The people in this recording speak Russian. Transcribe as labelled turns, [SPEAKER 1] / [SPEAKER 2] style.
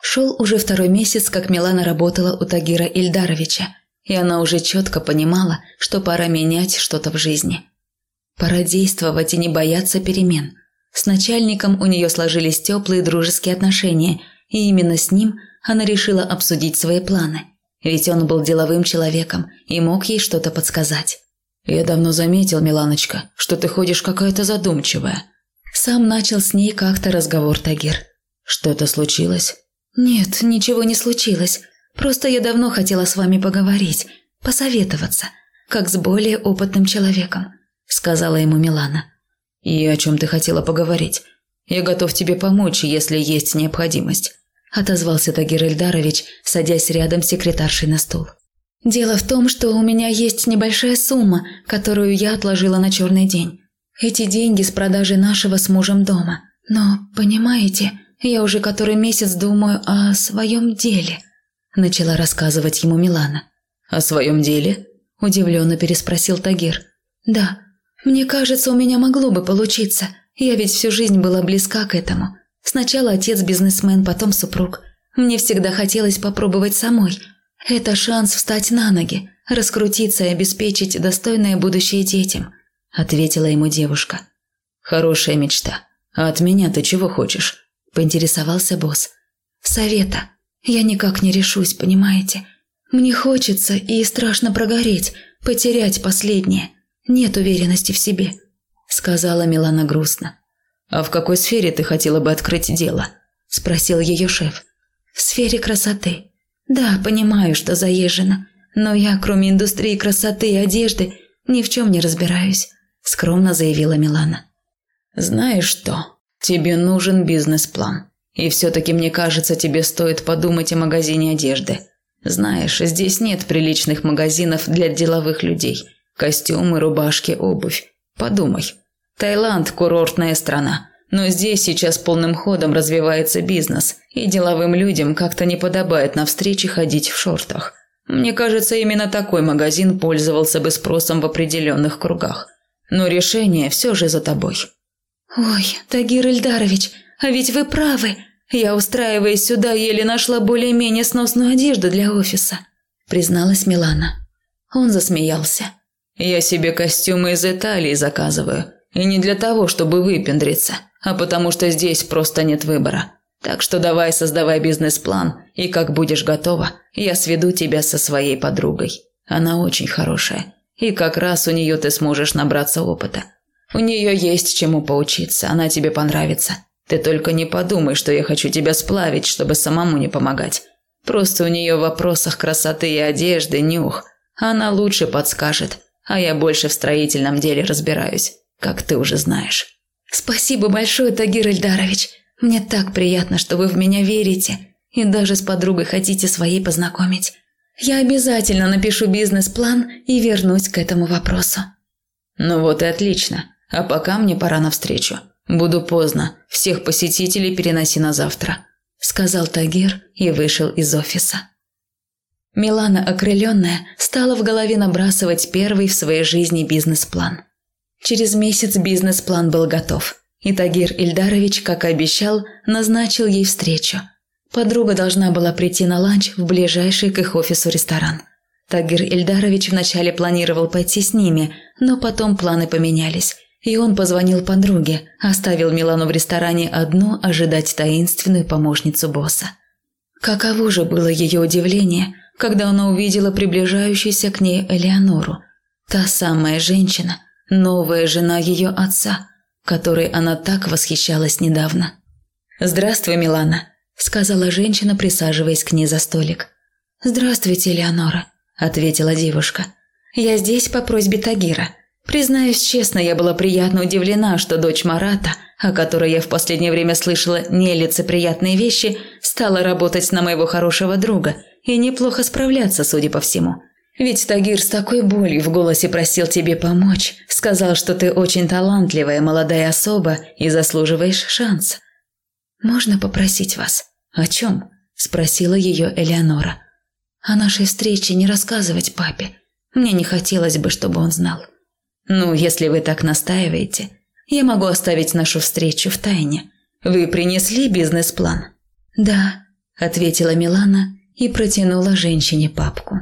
[SPEAKER 1] Шел уже второй месяц, как Милана работала у Тагира Ильдаровича, и она уже четко понимала, что пора менять что-то в жизни. Пора действовать и не бояться перемен. С начальником у нее сложились теплые дружеские отношения, и именно с ним она решила обсудить свои планы. Ведь он был деловым человеком и мог ей что-то подсказать.
[SPEAKER 2] «Я давно заметил, Миланочка, что ты ходишь какая-то задумчивая».
[SPEAKER 1] Сам начал с ней как-то разговор Тагир.
[SPEAKER 2] «Что-то случилось?»
[SPEAKER 1] «Нет, ничего не случилось. Просто я давно хотела с вами поговорить, посоветоваться, как с более опытным человеком», – сказала ему Милана.
[SPEAKER 2] «И о чем ты хотела поговорить? Я готов тебе помочь, если есть необходимость», – отозвался Тагир Эльдарович, садясь рядом с секретаршей на стул.
[SPEAKER 1] «Дело в том, что у меня есть небольшая сумма, которую я отложила на черный день. Эти деньги с продажи нашего с мужем дома. Но, понимаете, я уже который месяц думаю о своем деле», – начала рассказывать ему Милана.
[SPEAKER 2] «О своем деле?» – удивленно переспросил Тагир.
[SPEAKER 1] «Да, мне кажется, у меня могло бы получиться. Я ведь всю жизнь была близка к этому. Сначала отец бизнесмен, потом супруг. Мне всегда хотелось попробовать самой. Это шанс встать на ноги, раскрутиться и обеспечить достойное будущее детям», – ответила ему девушка.
[SPEAKER 2] «Хорошая мечта. А от меня ты чего хочешь?»
[SPEAKER 1] Поинтересовался босс. «Совета. Я никак не решусь, понимаете? Мне хочется и страшно прогореть, потерять последнее. Нет уверенности в себе», – сказала Милана грустно.
[SPEAKER 2] «А в какой сфере ты хотела бы открыть дело?» – спросил ее шеф.
[SPEAKER 1] «В сфере красоты. Да, понимаю, что заезжено, но я, кроме индустрии красоты и одежды, ни в чем не разбираюсь», – скромно заявила Милана.
[SPEAKER 2] «Знаешь что?» Тебе нужен бизнес-план. И все-таки, мне кажется, тебе стоит подумать о магазине одежды. Знаешь, здесь нет приличных магазинов для деловых людей. Костюмы, рубашки, обувь. Подумай. Таиланд – курортная страна. Но здесь сейчас полным ходом развивается бизнес, и деловым людям как-то не подобает на встречи ходить в шортах. Мне кажется, именно такой магазин пользовался бы спросом в определенных кругах. Но решение все же за тобой.
[SPEAKER 1] «Ой, Тагир Ильдарович, а ведь вы правы. Я, устраиваясь сюда, еле нашла более-менее сносную одежду для офиса», – призналась Милана. Он засмеялся.
[SPEAKER 2] «Я себе костюмы из Италии заказываю. И не для того, чтобы выпендриться, а потому что здесь просто нет выбора. Так что давай создавай бизнес-план, и как будешь готова, я сведу тебя со своей подругой. Она очень хорошая, и как раз у нее ты сможешь набраться опыта. У нее есть чему поучиться, она тебе понравится. Ты только не подумай, что я хочу тебя сплавить, чтобы самому не помогать. Просто у нее в вопросах красоты и одежды нюх. Она лучше подскажет, а я больше в строительном деле разбираюсь, как ты уже знаешь.
[SPEAKER 1] Спасибо большое, Тагир Эльдарович. Мне так приятно, что вы в меня верите и даже с подругой хотите своей познакомить. Я обязательно напишу бизнес-план и вернусь к этому вопросу.
[SPEAKER 2] Ну вот и отлично. А пока мне пора навстречу. Буду поздно. Всех посетителей переноси на завтра», – сказал Тагир и вышел из офиса.
[SPEAKER 1] Милана, окрыленная, стала в голове набрасывать первый в своей жизни бизнес-план. Через месяц бизнес-план был готов, и Тагир Ильдарович, как и обещал, назначил ей встречу. Подруга должна была прийти на ланч в ближайший к их офису ресторан. Тагир Ильдарович вначале планировал пойти с ними, но потом планы поменялись, и он позвонил подруге, оставил Милану в ресторане одну ожидать таинственную помощницу босса. Каково же было ее удивление, когда она увидела приближающуюся к ней Элеонору. Та самая женщина, новая жена ее отца, которой она так восхищалась недавно. «Здравствуй, Милана», – сказала женщина, присаживаясь к ней за столик. «Здравствуйте, Элеонора», – ответила девушка. «Я здесь по просьбе Тагира. Признаюсь честно, я была приятно удивлена, что дочь Марата, о которой я в последнее время слышала нелицеприятные вещи, стала работать на моего хорошего друга и неплохо справляться, судя по всему. Ведь Тагир с такой болью в голосе просил тебе помочь, сказал, что ты очень талантливая молодая особа и заслуживаешь шанс. «Можно попросить вас?» «О чем?» – спросила ее Элеонора. «О нашей встрече не рассказывать папе. Мне не хотелось бы, чтобы он знал». «Ну, если вы так настаиваете, я могу оставить нашу встречу в тайне. Вы принесли бизнес-план?» «Да. ответила Милана и протянула женщине папку.